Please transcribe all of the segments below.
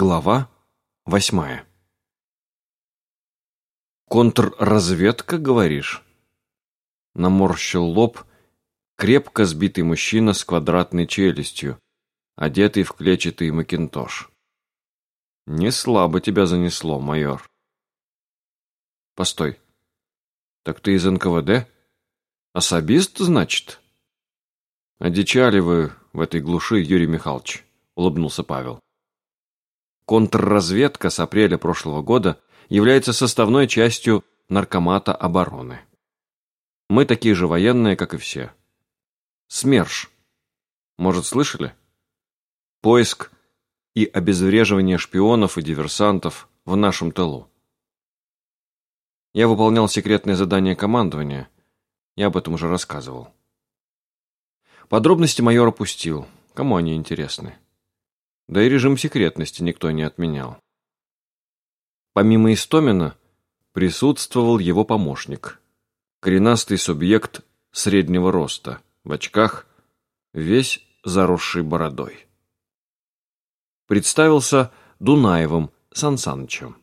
Глава восьмая «Контрразведка, говоришь?» Наморщил лоб крепко сбитый мужчина с квадратной челюстью, одетый в клетчатый макинтош. «Не слабо тебя занесло, майор». «Постой. Так ты из НКВД? Особист, значит?» «Одичали вы в этой глуши, Юрий Михайлович», — улыбнулся Павел. Контрразведка с апреля прошлого года является составной частью Наркомата обороны. Мы такие же военные, как и все. СМЕРШ. Может, слышали? Поиск и обезвреживание шпионов и диверсантов в нашем тылу. Я выполнял секретное задание командования. Я об этом уже рассказывал. Подробности майор опустил. Кому они интересны? Да и режим секретности никто не отменял. Помимо Истомина, присутствовал его помощник. Коренастый субъект среднего роста, в очках, весь заросший бородой. Представился Дунаевым Сансанычем.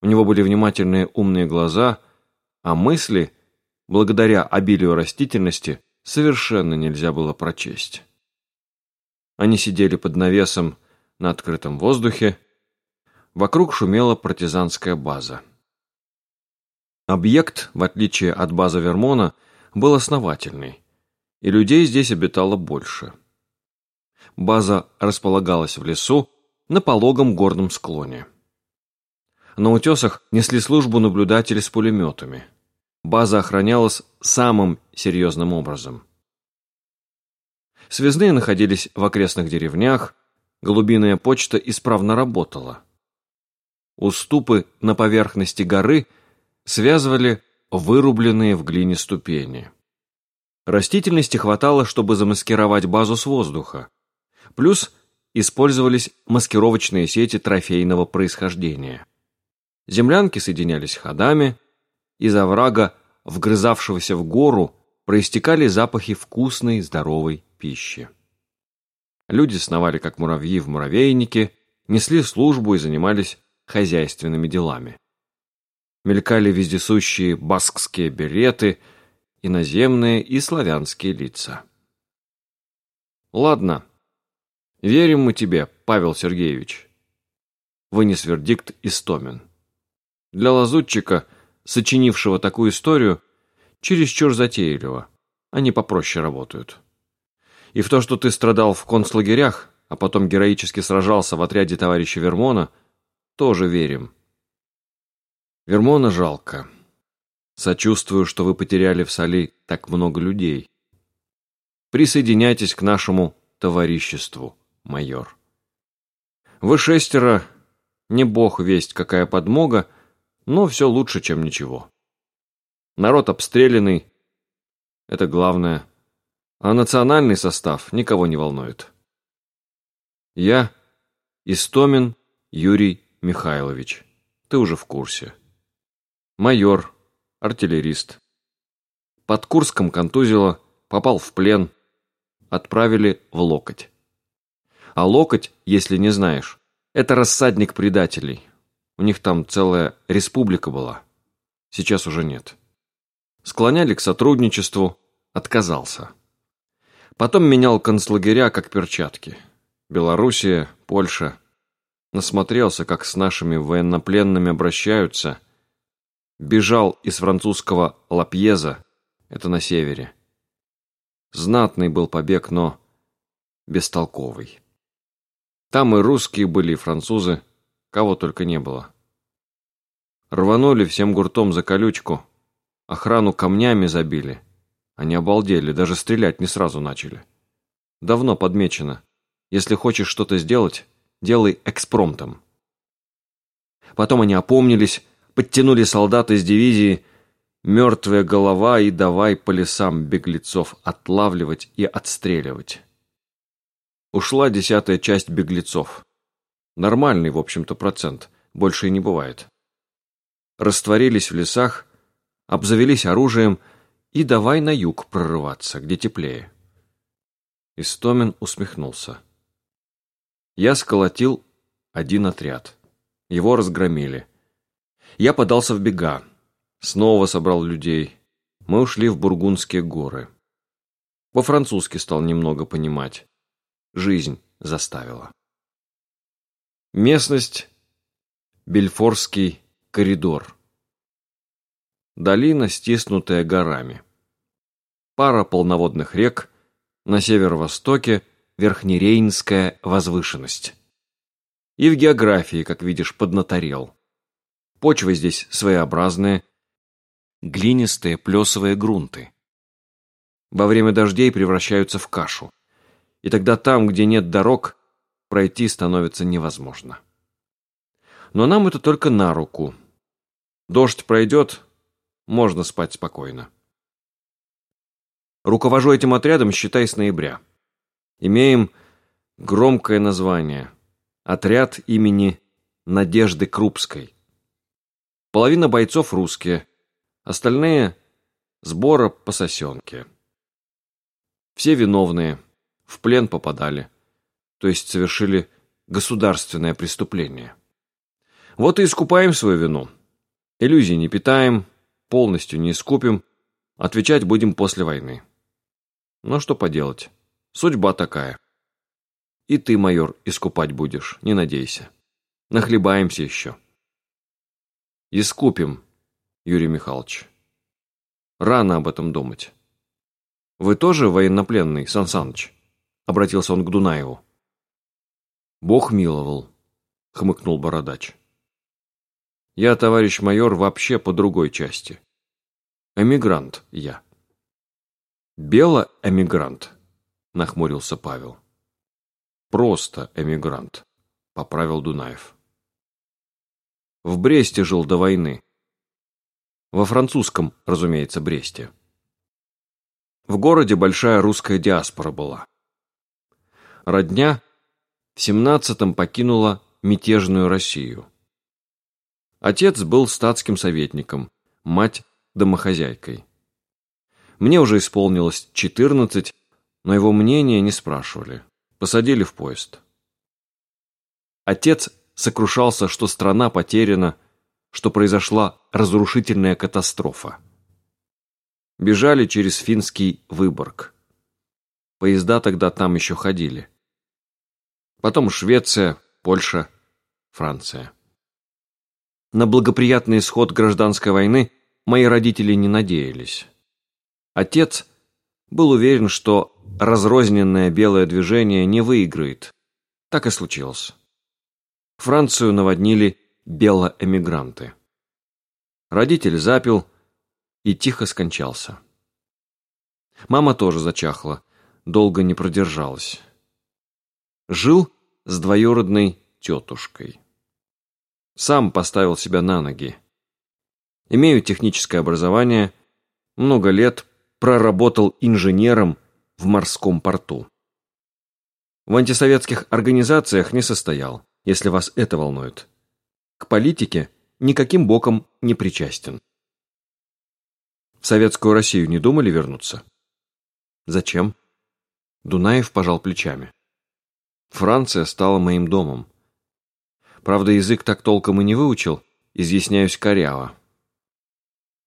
У него были внимательные умные глаза, а мысли, благодаря обилию растительности, совершенно нельзя было прочесть. Они сидели под навесом на открытом воздухе. Вокруг шумела партизанская база. Объект, в отличие от базы Вермона, был основательный, и людей здесь обитало больше. База располагалась в лесу на пологом горном склоне. На утесах несли службу наблюдатели с пулеметами – База охранялась самым серьезным образом. Связные находились в окрестных деревнях, голубиная почта исправно работала. Уступы на поверхности горы связывали вырубленные в глине ступени. Растительности хватало, чтобы замаскировать базу с воздуха. Плюс использовались маскировочные сети трофейного происхождения. Землянки соединялись ходами, из оврага, вгрызавшегося в гору, проистекали запахи вкусной, здоровой пищи. Люди сновали, как муравьи в муравейнике, несли службу и занимались хозяйственными делами. Мелькали вездесущие баскские береты, иноземные и славянские лица. «Ладно, верим мы тебе, Павел Сергеевич», — вынес вердикт Истомин. Для лазутчика — сочинившего такую историю, чересчур затейливо. Они попроще работают. И в то, что ты страдал в концлагерях, а потом героически сражался в отряде товарища Вермона, тоже верим. Вермона жалко. Сочувствую, что вы потеряли в Соли так много людей. Присоединяйтесь к нашему товариществу, майор. Вы шестеро, не бог весть какая подмога, но все лучше, чем ничего. Народ обстрелянный, это главное, а национальный состав никого не волнует. Я Истомин Юрий Михайлович, ты уже в курсе. Майор, артиллерист. Под Курском контузило, попал в плен, отправили в локоть. А локоть, если не знаешь, это рассадник предателей. У них там целая республика была. Сейчас уже нет. Склоняли к сотрудничеству, отказался. Потом менял концлагеря как перчатки. Белоруссия, Польша. Насмотрелся, как с нашими военнопленными обращаются. Бежал из французского Лапьеза, это на севере. Знатный был побег, но бестолковый. Там и русские были, и французы, Кого только не было. Рванули всем гуртом за колючку. Охрану камнями забили. Они обалдели, даже стрелять не сразу начали. Давно подмечено. Если хочешь что-то сделать, делай экспромтом. Потом они опомнились, подтянули солдат из дивизии, мертвая голова и давай по лесам беглецов отлавливать и отстреливать. Ушла десятая часть беглецов. Нормальный, в общем-то, процент. Больше и не бывает. Растворились в лесах, обзавелись оружием и давай на юг прорываться, где теплее. Истомин усмехнулся. Я сколотил один отряд. Его разгромили. Я подался в бега. Снова собрал людей. Мы ушли в Бургундские горы. По-французски стал немного понимать. Жизнь заставила. Местность – Бельфорский коридор. Долина, стиснутая горами. Пара полноводных рек, на северо-востоке – Верхнерейнская возвышенность. И в географии, как видишь, поднаторел. Почвы здесь своеобразные, глинистые плесовые грунты. Во время дождей превращаются в кашу. И тогда там, где нет дорог, пройти становится невозможно. Но нам это только на руку. Дождь пройдет, можно спать спокойно. Руковожу этим отрядом, считай, с ноября. Имеем громкое название – Отряд имени Надежды Крупской. Половина бойцов русские, остальные – сбора по сосенке. Все виновные, в плен попадали, то есть совершили государственное преступление. Вот и искупаем свою вину. Иллюзий не питаем, полностью не искупим, отвечать будем после войны. Но что поделать, судьба такая. И ты, майор, искупать будешь, не надейся. Нахлебаемся еще. Искупим, Юрий Михайлович. Рано об этом думать. Вы тоже военнопленный, Сан Саныч? Обратился он к Дунаеву. Бог миловал, хмыкнул бородач. Я, товарищ майор, вообще по другой части. Эмигрант я. Бело-эмигрант, нахмурился Павел. Просто эмигрант, поправил Дунаев. В Бресте жил до войны. Во французском, разумеется, Бресте. В городе большая русская диаспора была. Родня в семнадцатом покинула мятежную Россию. Отец был статским советником, мать – домохозяйкой. Мне уже исполнилось четырнадцать, но его мнения не спрашивали. Посадили в поезд. Отец сокрушался, что страна потеряна, что произошла разрушительная катастрофа. Бежали через финский Выборг. Поезда тогда там еще ходили. Потом Швеция, Польша, Франция. На благоприятный исход гражданской войны мои родители не надеялись. Отец был уверен, что разрозненное белое движение не выиграет. Так и случилось. Францию наводнили белоэмигранты. Родитель запил и тихо скончался. Мама тоже зачахла, долго не продержалась. Жил с двоюродной тетушкой. Сам поставил себя на ноги. Имею техническое образование, много лет проработал инженером в морском порту. В антисоветских организациях не состоял, если вас это волнует. К политике никаким боком не причастен. В советскую Россию не думали вернуться? Зачем? Дунаев пожал плечами. Франция стала моим домом. Правда, язык так толком и не выучил, изъясняюсь коряво.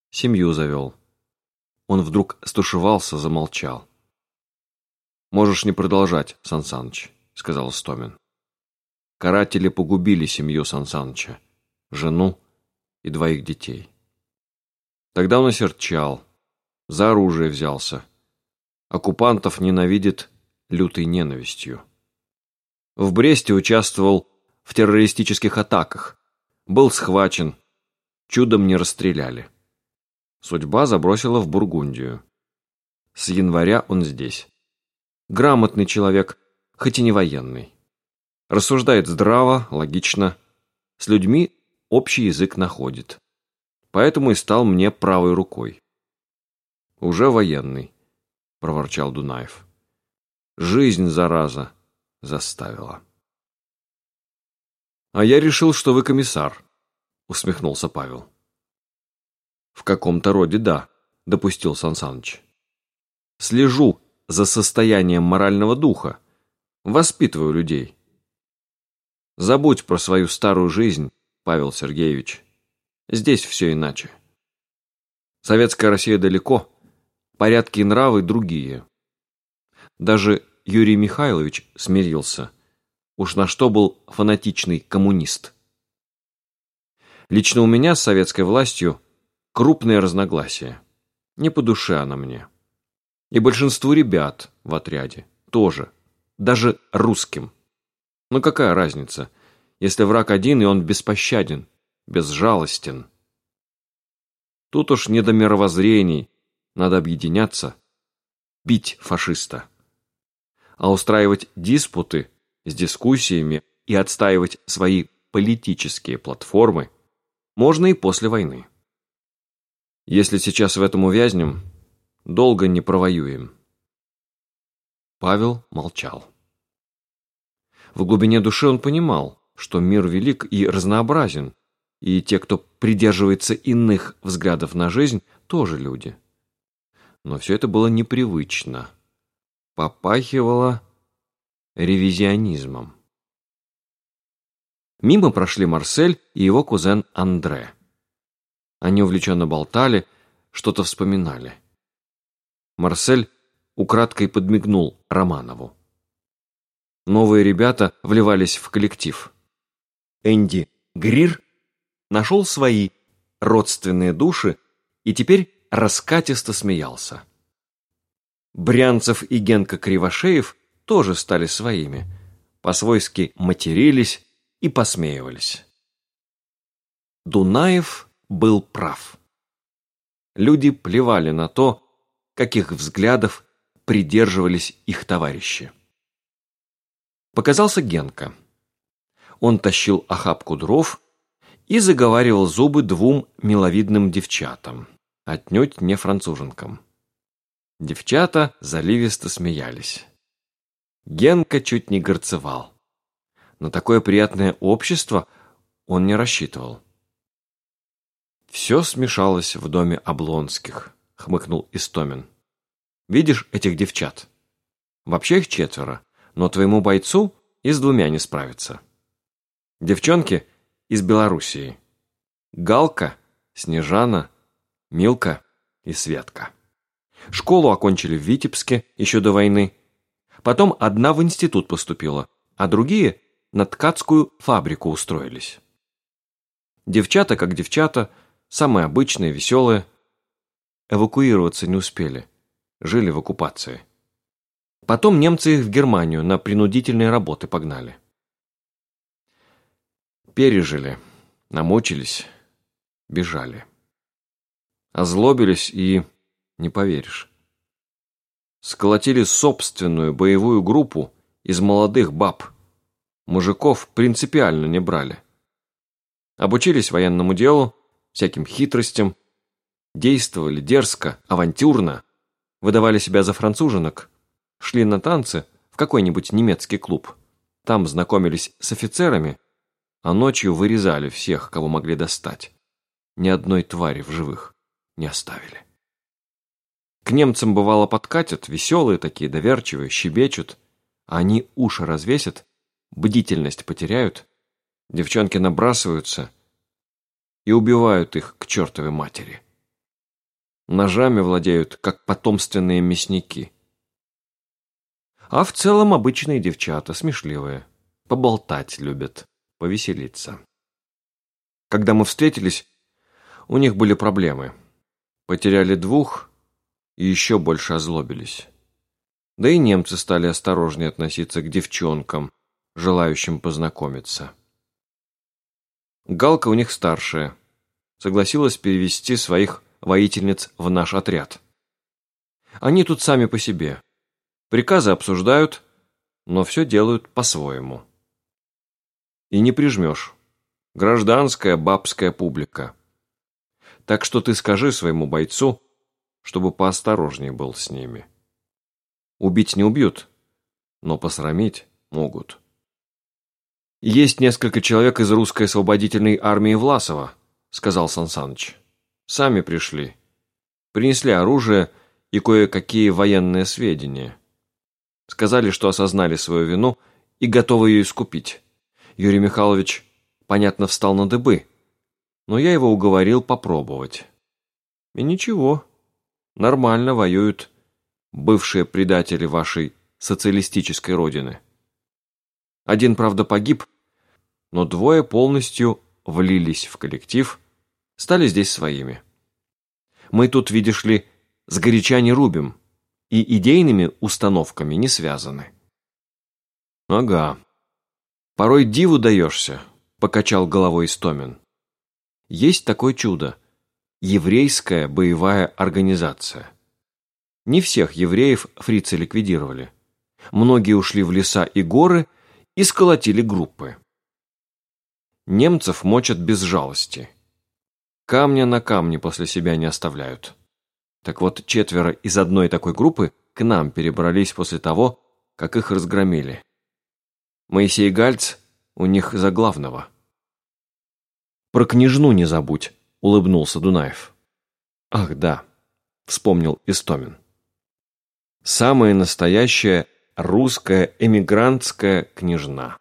Семью завел. Он вдруг стушевался, замолчал. «Можешь не продолжать, Сан Саныч», — сказал Стомин. Каратели погубили семью Сан Саныча, жену и двоих детей. Тогда он осерчал, за оружие взялся. Оккупантов ненавидит лютой ненавистью. В Бресте участвовал в террористических атаках, был схвачен, чудом не расстреляли. Судьба забросила в Бургундию. С января он здесь. Грамотный человек, хоть и не военный. Рассуждает здраво, логично. С людьми общий язык находит. Поэтому и стал мне правой рукой. «Уже военный», — проворчал Дунаев. «Жизнь, зараза, заставила». «А я решил, что вы комиссар», — усмехнулся Павел. «В каком-то роде да», — допустил Сан Саныч. «Слежу за состоянием морального духа, воспитываю людей. Забудь про свою старую жизнь, Павел Сергеевич. Здесь все иначе. Советская Россия далеко, порядки и нравы другие. Даже Юрий Михайлович смирился. Уж на что был фанатичный коммунист. Лично у меня с советской властью крупные разногласия. Не по душе она мне. И большинству ребят в отряде тоже. Даже русским. Но какая разница, если враг один, и он беспощаден, безжалостен. Тут уж не до мировоззрений, надо объединяться, бить фашиста. А устраивать диспуты с дискуссиями и отстаивать свои политические платформы можно и после войны. Если сейчас в этом увязнем, долго не провоюем. Павел молчал. В глубине души он понимал, что мир велик и разнообразен, и те, кто придерживается иных взглядов на жизнь, тоже люди. Но все это было непривычно. Попахивало ревизионизмом. Мимо прошли Марсель и его кузен Андре. Они увлеченно болтали, что-то вспоминали. Марсель украдкой подмигнул Романову. Новые ребята вливались в коллектив. Энди Грир нашел свои родственные души и теперь раскатисто смеялся. Брянцев и Генка Кривошеев тоже стали своими, по-свойски матерились и посмеивались. Дунаев был прав. Люди плевали на то, каких взглядов придерживались их товарищи. Показался Генка. Он тащил охапку дров и заговаривал зубы двум миловидным девчатам, отнюдь не француженкам. Девчата заливисто смеялись. Генка чуть не горцевал. На такое приятное общество он не рассчитывал. «Все смешалось в доме Облонских», — хмыкнул Истомин. «Видишь этих девчат? Вообще их четверо, но твоему бойцу и с двумя не справится. Девчонки из Белоруссии. Галка, Снежана, Милка и Светка. Школу окончили в Витебске еще до войны. Потом одна в институт поступила, а другие на ткацкую фабрику устроились. Девчата как девчата, самые обычные, веселые. Эвакуироваться не успели, жили в оккупации. Потом немцы их в Германию на принудительные работы погнали. Пережили, намучились, бежали. Озлобились и, не поверишь, сколотили собственную боевую группу из молодых баб. Мужиков принципиально не брали. Обучились военному делу, всяким хитростям, действовали дерзко, авантюрно, выдавали себя за француженок – шли на танцы в какой-нибудь немецкий клуб. Там знакомились с офицерами, а ночью вырезали всех, кого могли достать. Ни одной твари в живых не оставили. К немцам бывало подкатят, веселые такие, доверчивые, щебечут, а они уши развесят, бдительность потеряют, девчонки набрасываются и убивают их к чертовой матери. Ножами владеют, как потомственные мясники. А в целом обычные девчата, смешливые. Поболтать любят, повеселиться. Когда мы встретились, у них были проблемы. Потеряли двух и еще больше озлобились. Да и немцы стали осторожнее относиться к девчонкам, желающим познакомиться. Галка у них старшая. Согласилась перевести своих воительниц в наш отряд. Они тут сами по себе. Приказы обсуждают, но все делают по-своему. И не прижмешь. Гражданская бабская публика. Так что ты скажи своему бойцу, чтобы поосторожнее был с ними. Убить не убьют, но посрамить могут. «Есть несколько человек из русской освободительной армии Власова», сказал Сансаныч. «Сами пришли. Принесли оружие и кое-какие военные сведения. Сказали, что осознали свою вину и готовы ее искупить. Юрий Михайлович, понятно, встал на дыбы, но я его уговорил попробовать. И ничего, нормально воюют бывшие предатели вашей социалистической родины. Один, правда, погиб, но двое полностью влились в коллектив, стали здесь своими. Мы тут, видишь ли, сгоряча не рубим и идейными установками не связаны. Ага. Порой диву даешься, покачал головой Истомин. Есть такое чудо – еврейская боевая организация. Не всех евреев фрицы ликвидировали. Многие ушли в леса и горы и сколотили группы. Немцев мочат без жалости. Камня на камне после себя не оставляют. Так вот, четверо из одной такой группы к нам перебрались после того, как их разгромили. Моисей Гальц у них за главного. «Про княжну не забудь», — улыбнулся Дунаев. «Ах, да», — вспомнил Истомин. «Самая настоящая русская эмигрантская княжна.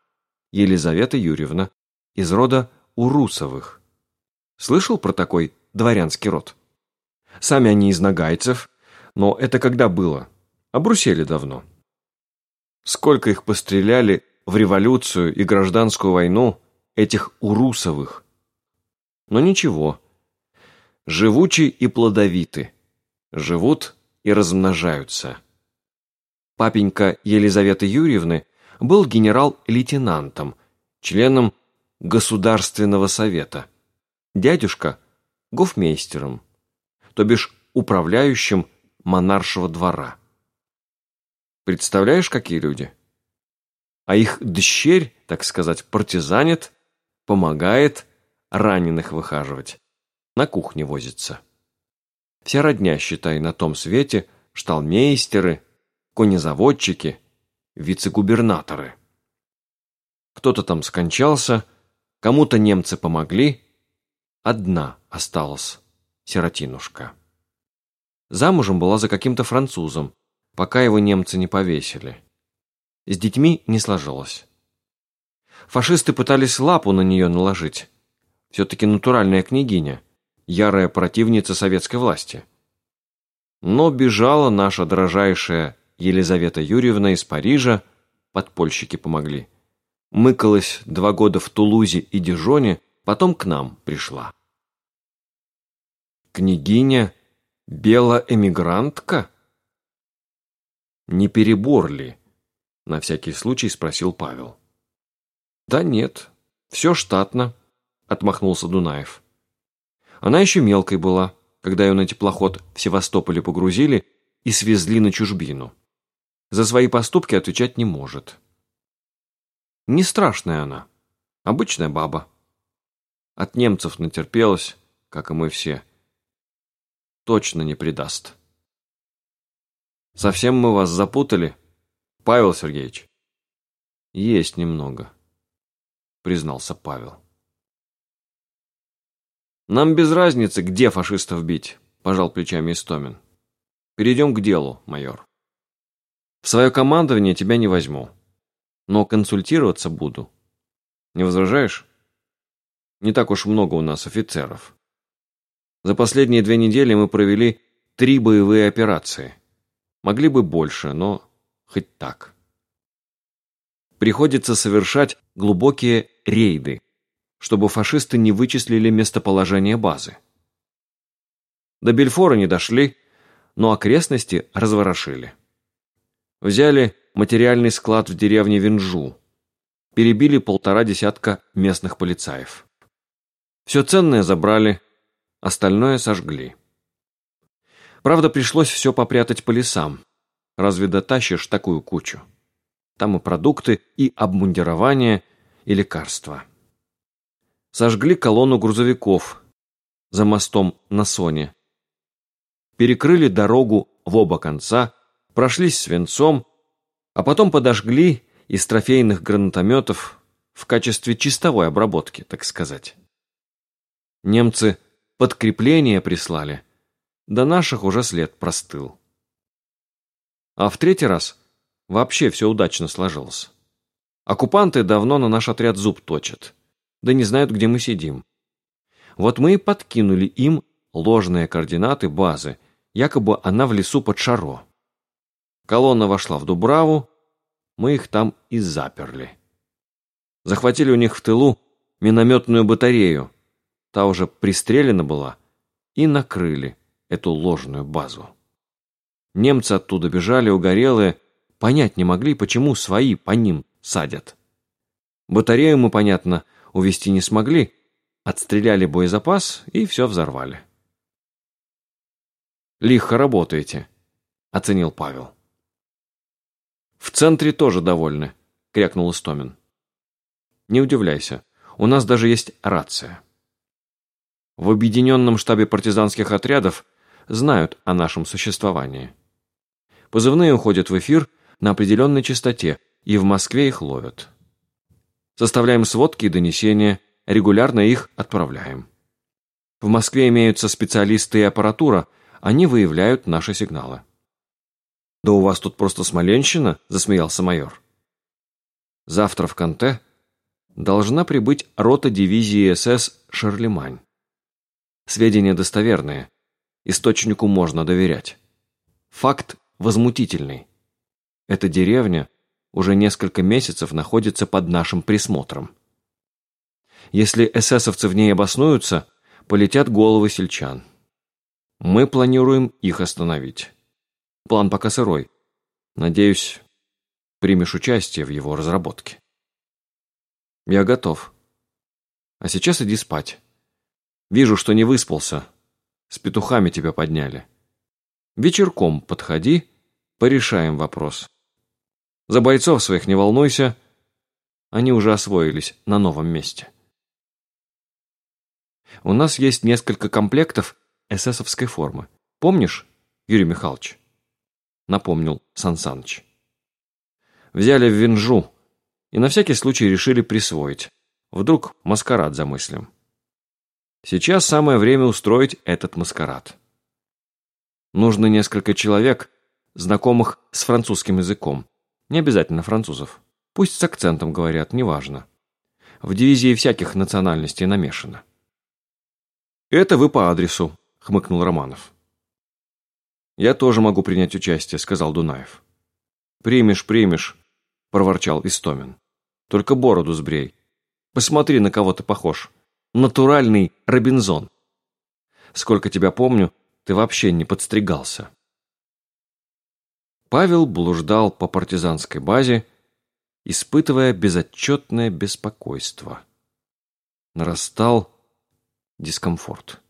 Елизавета Юрьевна из рода Урусовых. Слышал про такой дворянский род? Сами они из нагайцев, но это когда было? Обрусели давно. Сколько их постреляли в революцию и гражданскую войну, этих Урусовых. Но ничего. Живучи и плодовиты. Живут и размножаются. Папенька Елизаветы Юрьевны был генерал-лейтенантом, членом Государственного совета. Дядюшка – гофмейстером, то бишь управляющим монаршего двора. Представляешь, какие люди? А их дщерь, так сказать, партизанит, помогает раненых выхаживать, на кухне возится. Вся родня, считай, на том свете, шталмейстеры, конезаводчики, вице-губернаторы. Кто-то там скончался, кому-то немцы помогли, одна осталась, сиротинушка. Замужем была за каким-то французом, пока его немцы не повесили. С детьми не сложилось. Фашисты пытались лапу на нее наложить. Все-таки натуральная княгиня, ярая противница советской власти. Но бежала наша дорожайшая Елизавета Юрьевна из Парижа, подпольщики помогли. Мыкалась два года в Тулузе и Дижоне, потом к нам пришла. Княгиня белоэмигрантка? Не перебор ли? На всякий случай спросил Павел. Да нет, все штатно, отмахнулся Дунаев. Она еще мелкой была, когда ее на теплоход в Севастополе погрузили и свезли на чужбину. За свои поступки отвечать не может. Не страшная она. Обычная баба. От немцев натерпелась, как и мы все. Точно не предаст. Совсем мы вас запутали, Павел Сергеевич? Есть немного, признался Павел. Нам без разницы, где фашистов бить, пожал плечами Истомин. Перейдем к делу, майор. В свое командование тебя не возьму. Но консультироваться буду. Не возражаешь? Не так уж много у нас офицеров. За последние две недели мы провели три боевые операции. Могли бы больше, но хоть так. Приходится совершать глубокие рейды, чтобы фашисты не вычислили местоположение базы. До Бельфора не дошли, но окрестности разворошили. Взяли материальный склад в деревне Винжу. Перебили полтора десятка местных полицаев. Все ценное забрали, остальное сожгли. Правда, пришлось все попрятать по лесам. Разве дотащишь такую кучу? Там и продукты, и обмундирование, и лекарства. Сожгли колонну грузовиков за мостом на Соне. Перекрыли дорогу в оба конца, прошлись свинцом, а потом подожгли из трофейных гранатометов в качестве чистовой обработки, так сказать. Немцы подкрепление прислали, до наших уже след простыл. А в третий раз вообще все удачно сложилось. Оккупанты давно на наш отряд зуб точат. Да не знают, где мы сидим. Вот мы и подкинули им ложные координаты базы, якобы она в лесу под Шаро. Колонна вошла в Дубраву, мы их там и заперли. Захватили у них в тылу минометную батарею, та уже пристрелена была, и накрыли эту ложную базу. Немцы оттуда бежали угорелые, понять не могли, почему свои по ним садят. Батарею мы, понятно, увести не смогли, отстреляли боезапас и все взорвали. «Лихо работаете», — оценил Павел. «В центре тоже довольны», — крякнул Истомин. «Не удивляйся, у нас даже есть рация. В объединенном штабе партизанских отрядов знают о нашем существовании. Позывные уходят в эфир на определенной частоте, и в Москве их ловят. Составляем сводки и донесения, регулярно их отправляем. В Москве имеются специалисты и аппаратура, они выявляют наши сигналы. «Да у вас тут просто Смоленщина?» – засмеялся майор. «Завтра в Канте должна прибыть рота дивизии СС «Шарлемань». Сведения достоверные, источнику можно доверять. Факт возмутительный. Эта деревня уже несколько месяцев находится под нашим присмотром. Если эсэсовцы в ней обоснуются, полетят головы сельчан. Мы планируем их остановить. План пока сырой. Надеюсь, примешь участие в его разработке. Я готов. А сейчас иди спать. Вижу, что не выспался. С петухами тебя подняли. Вечерком подходи, порешаем вопрос. За бойцов своих не волнуйся, они уже освоились на новом месте. У нас есть несколько комплектов эсэсовской формы. Помнишь, Юрий Михайлович? Напомнил Сан. Взяли в Винжу и на всякий случай решили присвоить. Вдруг маскарад замыслим. Сейчас самое время устроить этот маскарад. Нужно несколько человек, знакомых с французским языком. Не обязательно французов. Пусть с акцентом говорят, неважно. В дивизии всяких национальностей намешано. «Это вы по адресу», — хмыкнул Романов. «Я тоже могу принять участие», — сказал Дунаев. «Примешь, примешь», — проворчал Истомин. «Только бороду сбрей. Посмотри, на кого ты похож натуральный Робинзон. Сколько тебя помню, ты вообще не подстригался. Павел блуждал по партизанской базе, испытывая безотчетное беспокойство. Нарастал дискомфорт.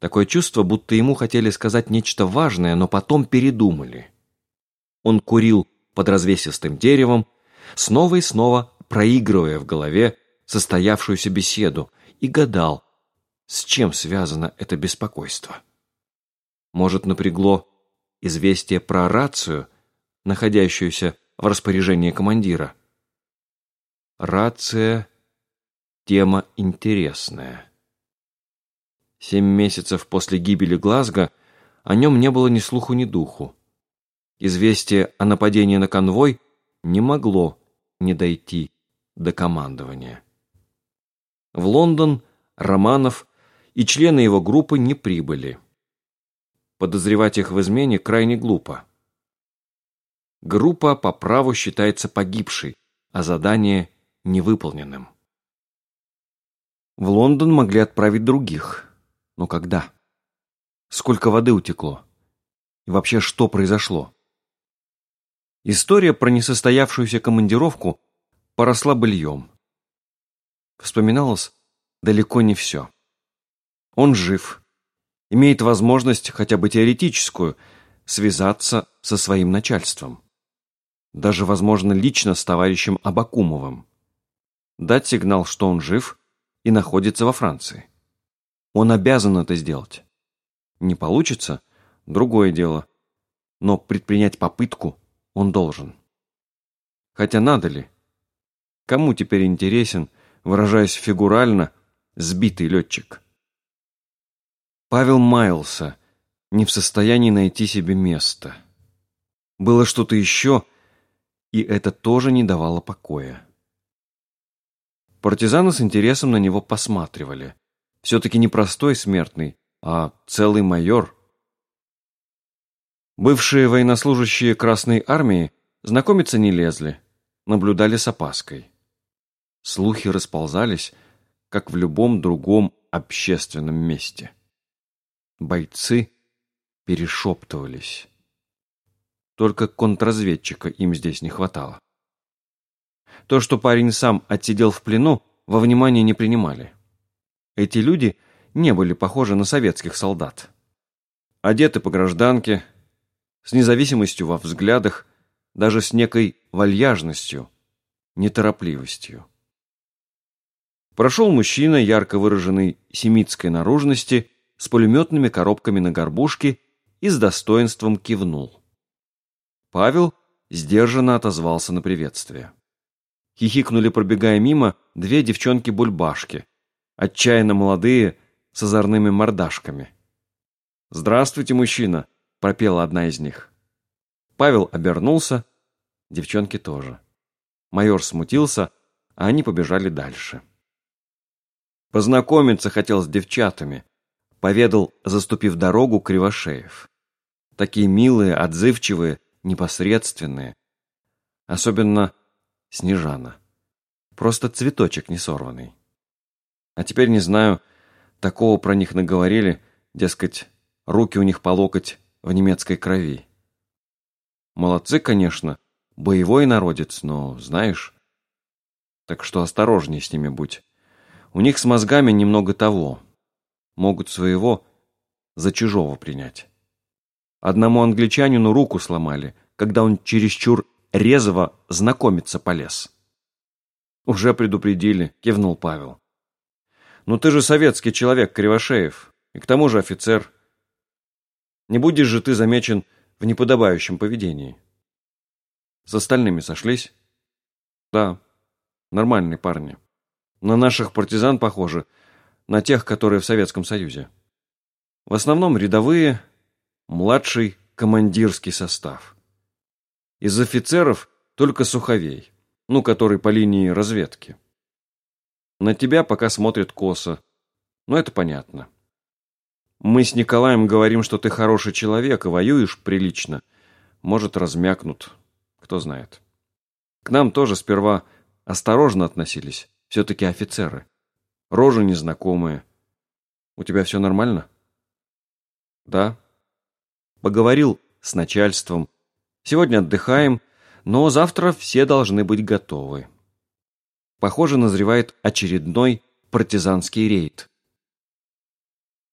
Такое чувство, будто ему хотели сказать нечто важное, но потом передумали. Он курил под развесистым деревом, снова и снова проигрывая в голове состоявшуюся беседу и гадал, с чем связано это беспокойство. Может, напрягло известие про рацию, находящуюся в распоряжении командира. Рация – тема интересная. Семь месяцев после гибели Глазго о нем не было ни слуху, ни духу. Известие о нападении на конвой не могло не дойти до командования. В Лондон Романов и члены его группы не прибыли. Подозревать их в измене крайне глупо. Группа по праву считается погибшей, а задание невыполненным. В Лондон могли отправить других. Но когда? Сколько воды утекло? И вообще, что произошло? История про несостоявшуюся командировку поросла быльем вспоминалось далеко не все. Он жив, имеет возможность, хотя бы теоретическую, связаться со своим начальством. Даже, возможно, лично с товарищем Абакумовым. Дать сигнал, что он жив и находится во Франции. Он обязан это сделать. Не получится – другое дело. Но предпринять попытку он должен. Хотя надо ли? Кому теперь интересен – выражаясь фигурально, сбитый летчик. Павел маялся, не в состоянии найти себе место. Было что-то еще, и это тоже не давало покоя. Партизаны с интересом на него посматривали. Все-таки не простой смертный, а целый майор. Бывшие военнослужащие Красной Армии знакомиться не лезли, наблюдали с опаской. Слухи расползались, как в любом другом общественном месте. Бойцы перешептывались. Только контрразведчика им здесь не хватало. То, что парень сам отсидел в плену, во внимание не принимали. Эти люди не были похожи на советских солдат. Одеты по гражданке, с независимостью во взглядах, даже с некой вальяжностью, неторопливостью. Прошел мужчина ярко выраженной семитской наружности с пулеметными коробками на горбушке и с достоинством кивнул. Павел сдержанно отозвался на приветствие. Хихикнули, пробегая мимо, две девчонки-бульбашки, отчаянно молодые, с озорными мордашками. «Здравствуйте, мужчина!» – пропела одна из них. Павел обернулся, девчонки тоже. Майор смутился, а они побежали дальше. Познакомиться хотел с девчатами, поведал, заступив дорогу, Кривошеев. Такие милые, отзывчивые, непосредственные. Особенно Снежана. Просто цветочек не сорванный. А теперь не знаю, такого про них наговорили, дескать, руки у них по локоть в немецкой крови. Молодцы, конечно, боевой народец, но, знаешь... Так что осторожней с ними будь. У них с мозгами немного того. Могут своего за чужого принять. Одному англичанину руку сломали, когда он чересчур резво знакомиться полез. «Уже предупредили», — кивнул Павел. «Ну ты же советский человек, Кривошеев, и к тому же офицер. Не будешь же ты замечен в неподобающем поведении». С остальными сошлись? Да, нормальные парни. На наших партизан похожи, на тех, которые в Советском Союзе. В основном рядовые, младший командирский состав. Из офицеров только Суховей, ну, который по линии разведки. На тебя пока смотрят косо, но это понятно. Мы с Николаем говорим, что ты хороший человек и воюешь прилично. Может, размякнут, кто знает. К нам тоже сперва осторожно относились, все-таки офицеры. Рожи незнакомые. У тебя все нормально? Да. Поговорил с начальством. Сегодня отдыхаем, но завтра все должны быть готовы. Похоже, назревает очередной партизанский рейд.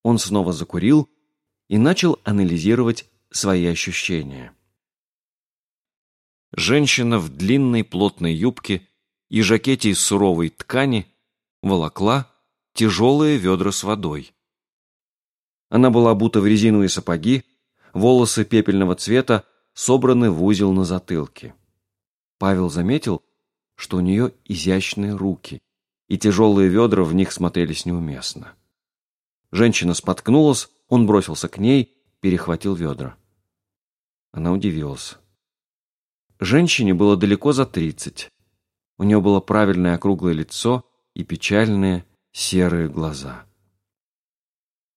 Он снова закурил и начал анализировать свои ощущения. Женщина в длинной плотной юбке и жакете из суровой ткани волокла тяжелые ведра с водой. Она была обута в резиновые сапоги, волосы пепельного цвета собраны в узел на затылке. Павел заметил, что у нее изящные руки, и тяжелые ведра в них смотрелись неуместно. Женщина споткнулась, он бросился к ней, перехватил ведра. Она удивилась. Женщине было далеко за тридцать. У нее было правильное округлое лицо и печальные серые глаза.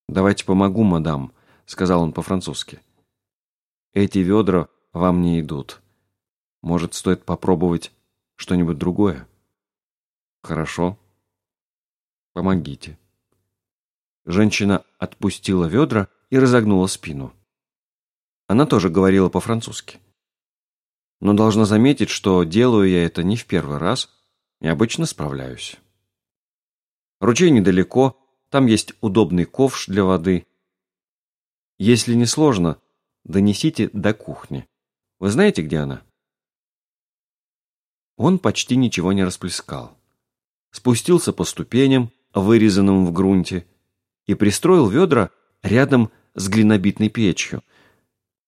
«Давайте помогу, мадам», — сказал он по-французски. «Эти ведра вам не идут. Может, стоит попробовать что-нибудь другое?» «Хорошо. Помогите». Женщина отпустила ведра и разогнула спину. Она тоже говорила по-французски но должна заметить, что делаю я это не в первый раз и обычно справляюсь. Ручей недалеко, там есть удобный ковш для воды. Если не сложно, донесите до кухни. Вы знаете, где она? Он почти ничего не расплескал. Спустился по ступеням, вырезанным в грунте, и пристроил ведра рядом с глинобитной печью,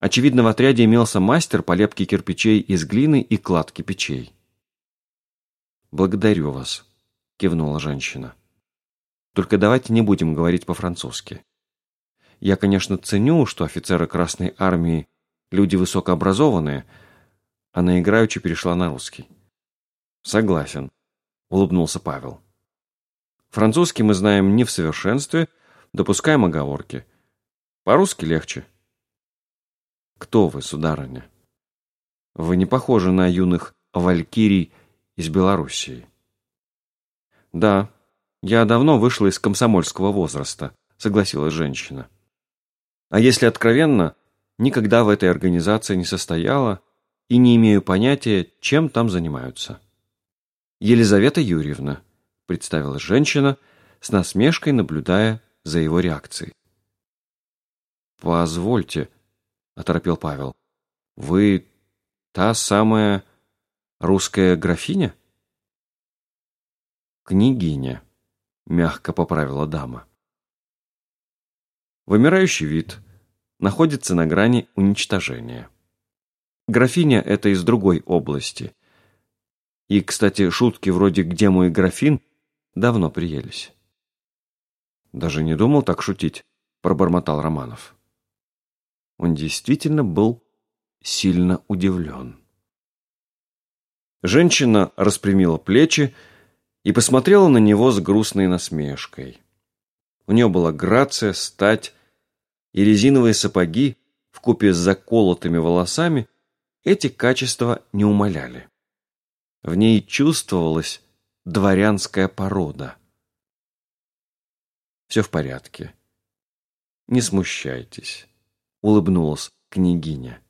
Очевидно, в отряде имелся мастер по лепке кирпичей из глины и кладки печей. «Благодарю вас», — кивнула женщина. «Только давайте не будем говорить по-французски. Я, конечно, ценю, что офицеры Красной Армии — люди высокообразованные, Она играючи перешла на русский. «Согласен», — улыбнулся Павел. «Французский мы знаем не в совершенстве, допускаем оговорки. По-русски легче». «Кто вы, сударыня?» «Вы не похожи на юных валькирий из Белоруссии». «Да, я давно вышла из комсомольского возраста», — согласилась женщина. «А если откровенно, никогда в этой организации не состояла и не имею понятия, чем там занимаются». «Елизавета Юрьевна», — представилась женщина, с насмешкой наблюдая за его реакцией. «Позвольте», — оторопел Павел, — «вы та самая русская графиня?» «Княгиня», — мягко поправила дама. Вымирающий вид находится на грани уничтожения. Графиня — это из другой области. И, кстати, шутки вроде «Где мой графин?» давно приелись. «Даже не думал так шутить», — пробормотал Романов. Он действительно был сильно удивлен. Женщина распрямила плечи, и посмотрела на него с грустной насмешкой. У нее была грация, стать, и резиновые сапоги в купе с заколотыми волосами эти качества не умаляли. В ней чувствовалась дворянская порода. «Все в порядке. Не смущайтесь», — улыбнулась княгиня.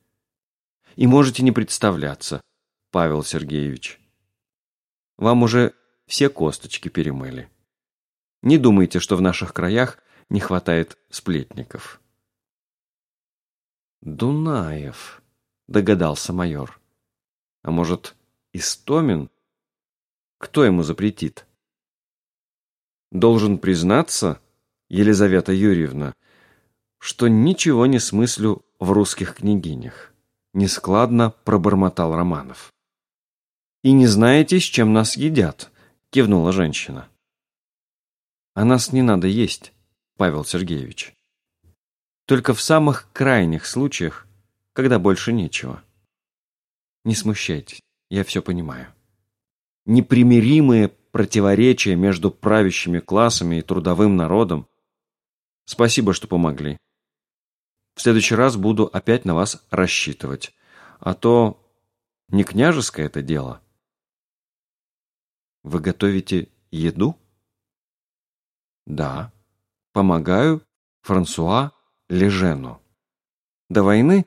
«И можете не представляться, Павел Сергеевич. Вам уже все косточки перемыли. Не думайте, что в наших краях не хватает сплетников. «Дунаев», — догадался майор. «А может, Истомин? Кто ему запретит?» «Должен признаться, Елизавета Юрьевна, что ничего не смыслю в русских княгинях», — нескладно пробормотал Романов. «И не знаете, с чем нас едят?» Кивнула женщина. А нас не надо есть, Павел Сергеевич. Только в самых крайних случаях, когда больше нечего. Не смущайтесь, я все понимаю. Непримиримые противоречия между правящими классами и трудовым народом. Спасибо, что помогли. В следующий раз буду опять на вас рассчитывать. А то не княжеское это дело. Вы готовите еду? Да. Помогаю Франсуа Лежену. До войны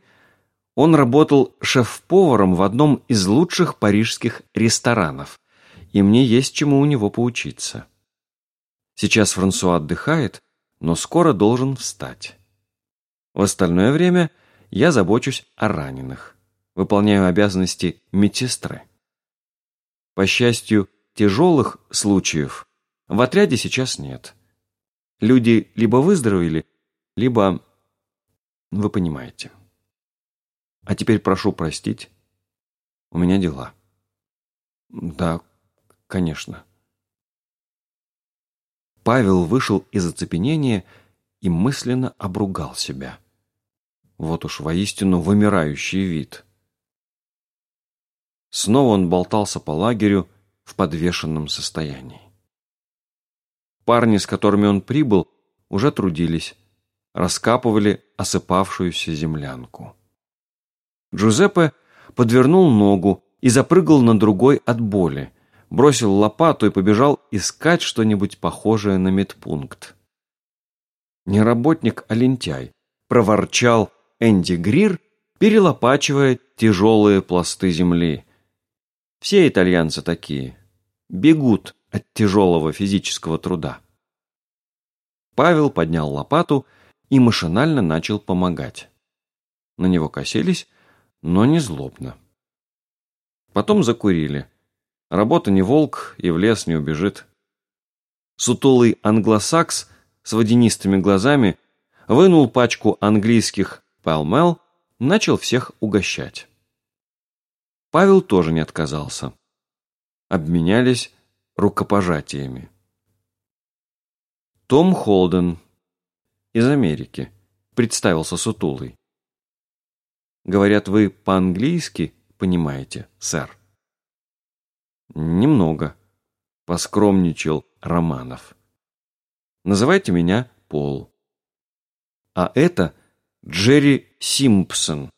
он работал шеф-поваром в одном из лучших парижских ресторанов, и мне есть чему у него поучиться. Сейчас Франсуа отдыхает, но скоро должен встать. В остальное время я забочусь о раненых, выполняю обязанности медсестры. По счастью, Тяжелых случаев в отряде сейчас нет. Люди либо выздоровели, либо... Вы понимаете. А теперь прошу простить. У меня дела. Да, конечно. Павел вышел из оцепенения и мысленно обругал себя. Вот уж воистину вымирающий вид. Снова он болтался по лагерю, в подвешенном состоянии. Парни, с которыми он прибыл, уже трудились, раскапывали осыпавшуюся землянку. Джузеппе подвернул ногу и запрыгал на другой от боли, бросил лопату и побежал искать что-нибудь похожее на медпункт. «Не работник, а лентяй», — проворчал Энди Грир, перелопачивая тяжелые пласты земли. Все итальянцы такие. Бегут от тяжелого физического труда. Павел поднял лопату и машинально начал помогать. На него косились, но не злобно. Потом закурили. Работа не волк и в лес не убежит. Сутулый англосакс с водянистыми глазами вынул пачку английских палмел, начал всех угощать. Павел тоже не отказался. Обменялись рукопожатиями. Том Холден из Америки представился сутулый. «Говорят, вы по-английски понимаете, сэр. Немного, поскромничал Романов. Называйте меня Пол. А это Джерри Симпсон,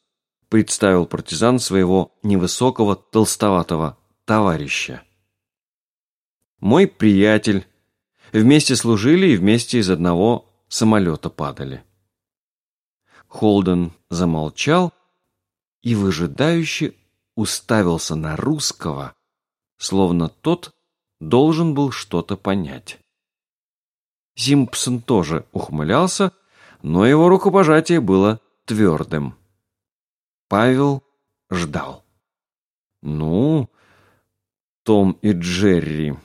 представил партизан своего невысокого толстоватого товарища. Мой приятель. Вместе служили и вместе из одного самолета падали. Холден замолчал и выжидающе уставился на русского, словно тот должен был что-то понять. Симпсон тоже ухмылялся, но его рукопожатие было твердым. Павел ждал. «Ну, Том и Джерри»,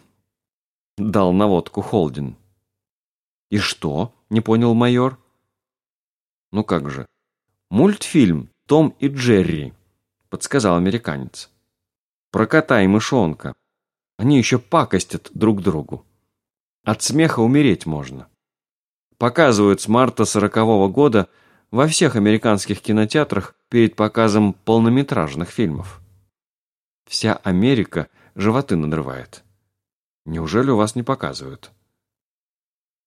— дал наводку Холден. «И что?» — не понял майор. «Ну как же? Мультфильм «Том и Джерри», — подсказал американец. «Про кота и мышонка. Они еще пакостят друг другу. От смеха умереть можно. Показывают с марта сорокового года во всех американских кинотеатрах перед показом полнометражных фильмов. Вся Америка животы надрывает. Неужели у вас не показывают?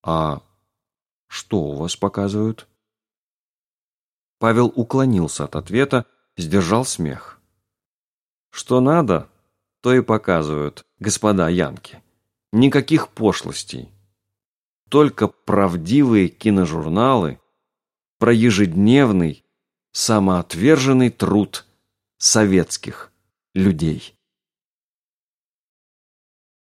А что у вас показывают? Павел уклонился от ответа, сдержал смех. Что надо, то и показывают, господа янки. Никаких пошлостей. Только правдивые киножурналы про ежедневный, самоотверженный труд советских людей.